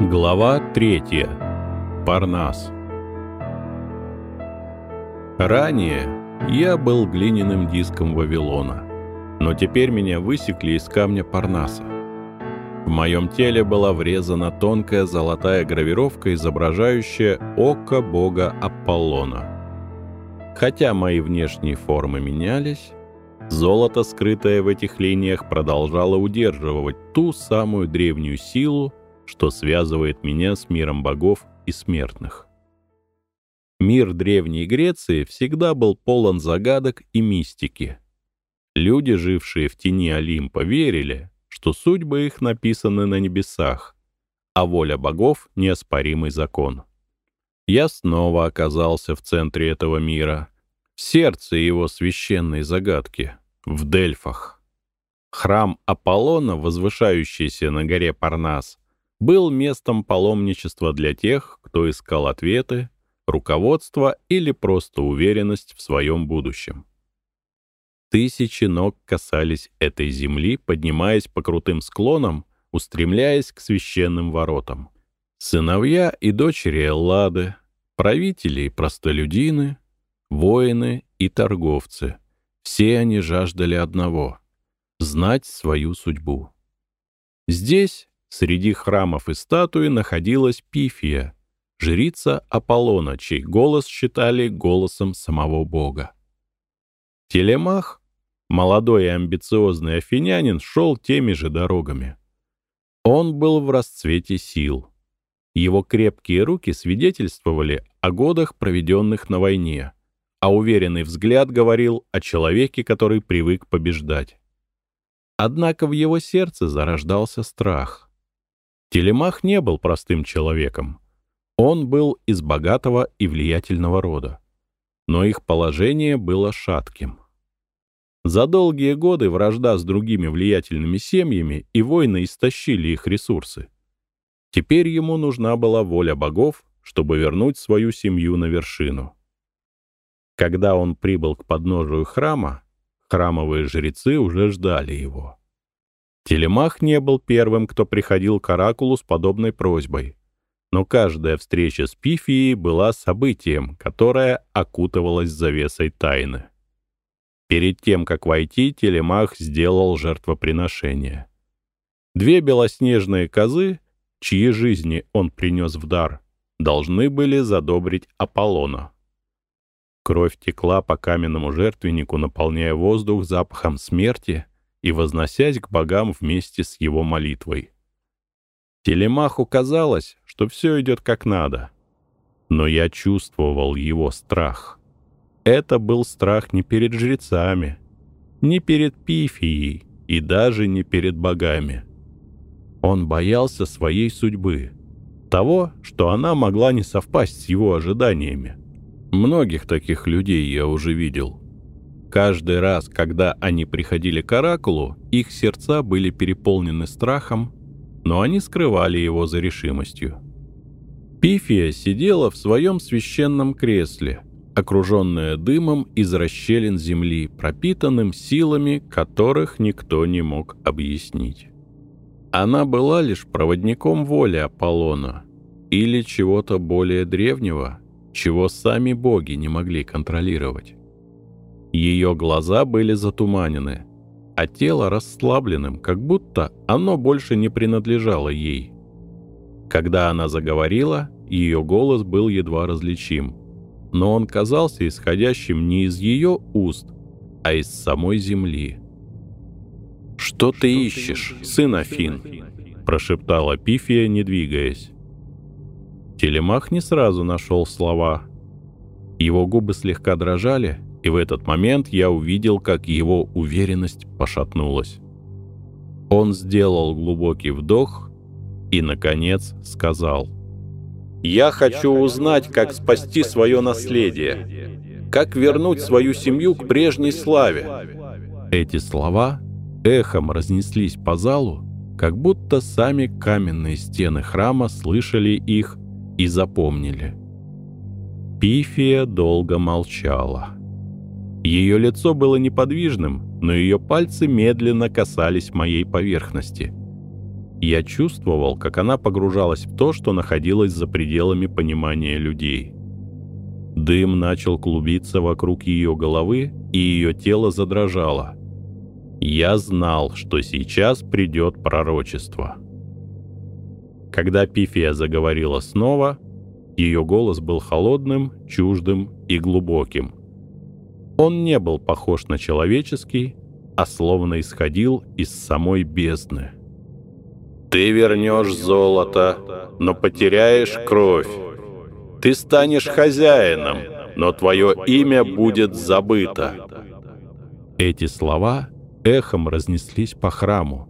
Глава 3. Парнас. Ранее я был глиняным диском Вавилона, но теперь меня высекли из камня Парнаса. В моем теле была врезана тонкая золотая гравировка, изображающая око бога Аполлона. Хотя мои внешние формы менялись, золото, скрытое в этих линиях, продолжало удерживать ту самую древнюю силу, что связывает меня с миром богов и смертных. Мир Древней Греции всегда был полон загадок и мистики. Люди, жившие в тени Олимпа, верили, что судьбы их написаны на небесах, а воля богов — неоспоримый закон. Я снова оказался в центре этого мира, в сердце его священной загадки, в Дельфах. Храм Аполлона, возвышающийся на горе Парнас, был местом паломничества для тех, кто искал ответы, руководство или просто уверенность в своем будущем. Тысячи ног касались этой земли, поднимаясь по крутым склонам, устремляясь к священным воротам. Сыновья и дочери Эллады, правители и простолюдины, воины и торговцы — все они жаждали одного — знать свою судьбу. Здесь, Среди храмов и статуи находилась Пифия, жрица Аполлона, чей голос считали голосом самого бога. Телемах, молодой и амбициозный афинянин, шел теми же дорогами. Он был в расцвете сил. Его крепкие руки свидетельствовали о годах, проведенных на войне, а уверенный взгляд говорил о человеке, который привык побеждать. Однако в его сердце зарождался страх. Телемах не был простым человеком. Он был из богатого и влиятельного рода. Но их положение было шатким. За долгие годы вражда с другими влиятельными семьями и войны истощили их ресурсы. Теперь ему нужна была воля богов, чтобы вернуть свою семью на вершину. Когда он прибыл к подножию храма, храмовые жрецы уже ждали его. Телемах не был первым, кто приходил к Оракулу с подобной просьбой. Но каждая встреча с Пифией была событием, которое окутывалось завесой тайны. Перед тем, как войти, Телемах сделал жертвоприношение. Две белоснежные козы, чьи жизни он принес в дар, должны были задобрить Аполлона. Кровь текла по каменному жертвеннику, наполняя воздух запахом смерти — и возносясь к богам вместе с его молитвой. Телемаху казалось, что все идет как надо. Но я чувствовал его страх. Это был страх не перед жрецами, не перед Пифией и даже не перед богами. Он боялся своей судьбы, того, что она могла не совпасть с его ожиданиями. Многих таких людей я уже видел — Каждый раз, когда они приходили к Оракулу, их сердца были переполнены страхом, но они скрывали его за решимостью. Пифия сидела в своем священном кресле, окруженная дымом из расщелин земли, пропитанным силами, которых никто не мог объяснить. Она была лишь проводником воли Аполлона или чего-то более древнего, чего сами боги не могли контролировать. Ее глаза были затуманены, а тело расслабленным, как будто оно больше не принадлежало ей. Когда она заговорила, ее голос был едва различим, но он казался исходящим не из ее уст, а из самой земли. «Что ты ищешь, сын Афин?» — прошептала Пифия, не двигаясь. Телемах не сразу нашел слова. Его губы слегка дрожали, и в этот момент я увидел, как его уверенность пошатнулась. Он сделал глубокий вдох и, наконец, сказал. «Я хочу узнать, как спасти свое наследие, как вернуть свою семью к прежней славе». Эти слова эхом разнеслись по залу, как будто сами каменные стены храма слышали их и запомнили. Пифия долго молчала. Ее лицо было неподвижным, но ее пальцы медленно касались моей поверхности. Я чувствовал, как она погружалась в то, что находилось за пределами понимания людей. Дым начал клубиться вокруг ее головы, и ее тело задрожало. Я знал, что сейчас придет пророчество. Когда Пифия заговорила снова, ее голос был холодным, чуждым и глубоким. Он не был похож на человеческий, а словно исходил из самой бездны. «Ты вернешь золото, но потеряешь кровь. Ты станешь хозяином, но твое имя будет забыто». Эти слова эхом разнеслись по храму.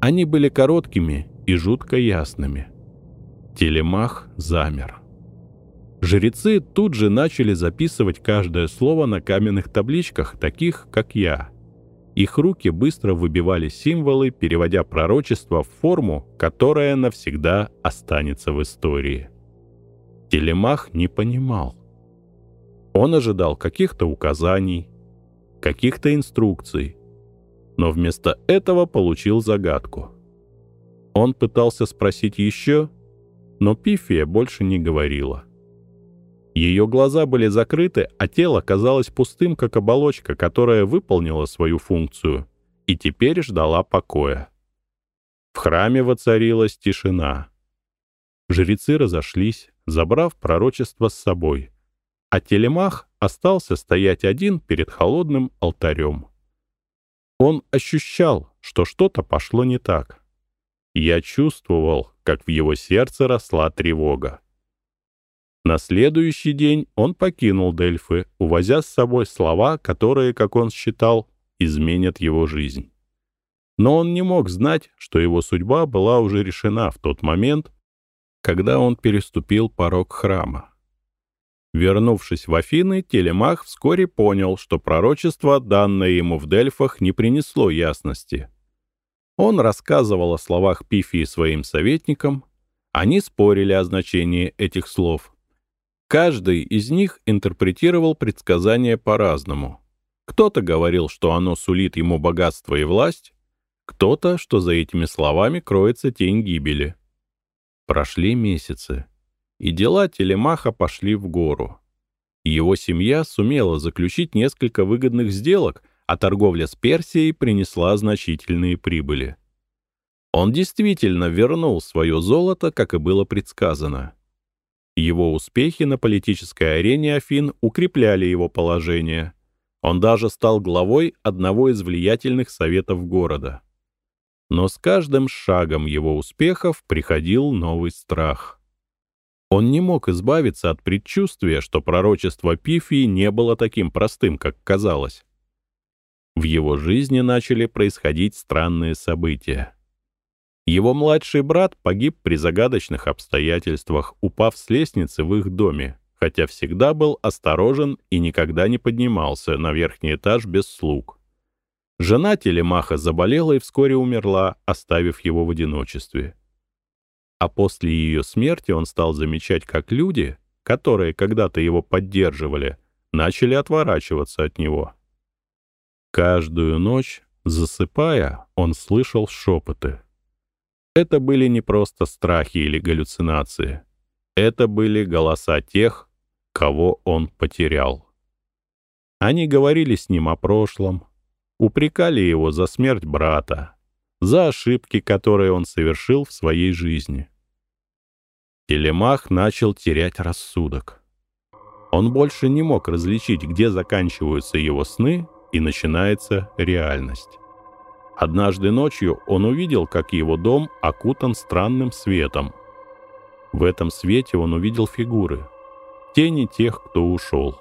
Они были короткими и жутко ясными. Телемах замер. Жрецы тут же начали записывать каждое слово на каменных табличках, таких, как я. Их руки быстро выбивали символы, переводя пророчество в форму, которая навсегда останется в истории. Телемах не понимал. Он ожидал каких-то указаний, каких-то инструкций, но вместо этого получил загадку. Он пытался спросить еще, но Пифия больше не говорила. Ее глаза были закрыты, а тело казалось пустым, как оболочка, которая выполнила свою функцию и теперь ждала покоя. В храме воцарилась тишина. Жрецы разошлись, забрав пророчество с собой, а Телемах остался стоять один перед холодным алтарем. Он ощущал, что что-то пошло не так. Я чувствовал, как в его сердце росла тревога. На следующий день он покинул Дельфы, увозя с собой слова, которые, как он считал, изменят его жизнь. Но он не мог знать, что его судьба была уже решена в тот момент, когда он переступил порог храма. Вернувшись в Афины, Телемах вскоре понял, что пророчество, данное ему в Дельфах, не принесло ясности. Он рассказывал о словах Пифии своим советникам, они спорили о значении этих слов. Каждый из них интерпретировал предсказание по-разному. Кто-то говорил, что оно сулит ему богатство и власть, кто-то, что за этими словами кроется тень гибели. Прошли месяцы и дела Телемаха пошли в гору. Его семья сумела заключить несколько выгодных сделок, а торговля с Персией принесла значительные прибыли. Он действительно вернул свое золото, как и было предсказано. Его успехи на политической арене Афин укрепляли его положение. Он даже стал главой одного из влиятельных советов города. Но с каждым шагом его успехов приходил новый страх. Он не мог избавиться от предчувствия, что пророчество Пифии не было таким простым, как казалось. В его жизни начали происходить странные события. Его младший брат погиб при загадочных обстоятельствах, упав с лестницы в их доме, хотя всегда был осторожен и никогда не поднимался на верхний этаж без слуг. Жена Телемаха заболела и вскоре умерла, оставив его в одиночестве. А после ее смерти он стал замечать, как люди, которые когда-то его поддерживали, начали отворачиваться от него. Каждую ночь, засыпая, он слышал шепоты. Это были не просто страхи или галлюцинации. Это были голоса тех, кого он потерял. Они говорили с ним о прошлом, упрекали его за смерть брата, за ошибки, которые он совершил в своей жизни. Телемах начал терять рассудок. Он больше не мог различить, где заканчиваются его сны и начинается реальность. Однажды ночью он увидел, как его дом окутан странным светом. В этом свете он увидел фигуры, тени тех, кто ушел.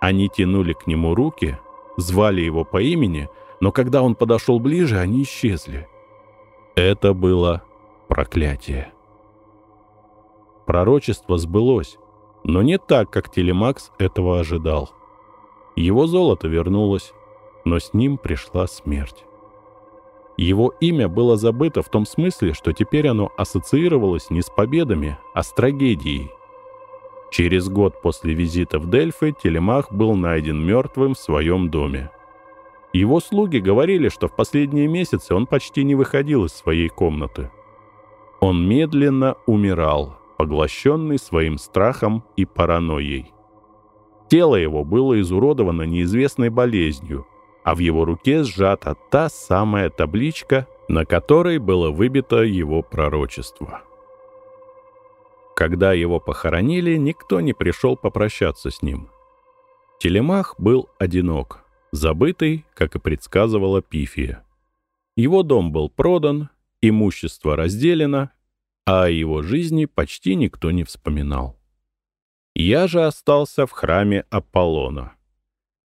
Они тянули к нему руки, звали его по имени — но когда он подошел ближе, они исчезли. Это было проклятие. Пророчество сбылось, но не так, как Телемакс этого ожидал. Его золото вернулось, но с ним пришла смерть. Его имя было забыто в том смысле, что теперь оно ассоциировалось не с победами, а с трагедией. Через год после визита в Дельфы Телемах был найден мертвым в своем доме. Его слуги говорили, что в последние месяцы он почти не выходил из своей комнаты. Он медленно умирал, поглощенный своим страхом и паранойей. Тело его было изуродовано неизвестной болезнью, а в его руке сжата та самая табличка, на которой было выбито его пророчество. Когда его похоронили, никто не пришел попрощаться с ним. Телемах был одинок, забытый, как и предсказывала Пифия. Его дом был продан, имущество разделено, а о его жизни почти никто не вспоминал. Я же остался в храме Аполлона.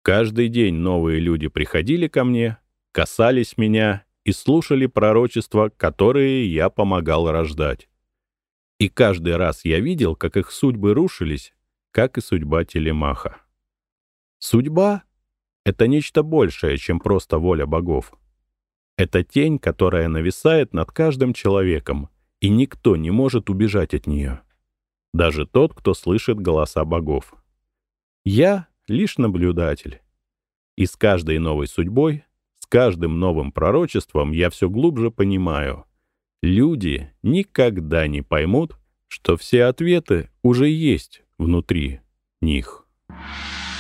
Каждый день новые люди приходили ко мне, касались меня и слушали пророчества, которые я помогал рождать. И каждый раз я видел, как их судьбы рушились, как и судьба Телемаха. Судьба — это нечто большее, чем просто воля богов. Это тень, которая нависает над каждым человеком, и никто не может убежать от нее. Даже тот, кто слышит голоса богов. Я — лишь наблюдатель. И с каждой новой судьбой, с каждым новым пророчеством я все глубже понимаю. Люди никогда не поймут, что все ответы уже есть внутри них. Thank you.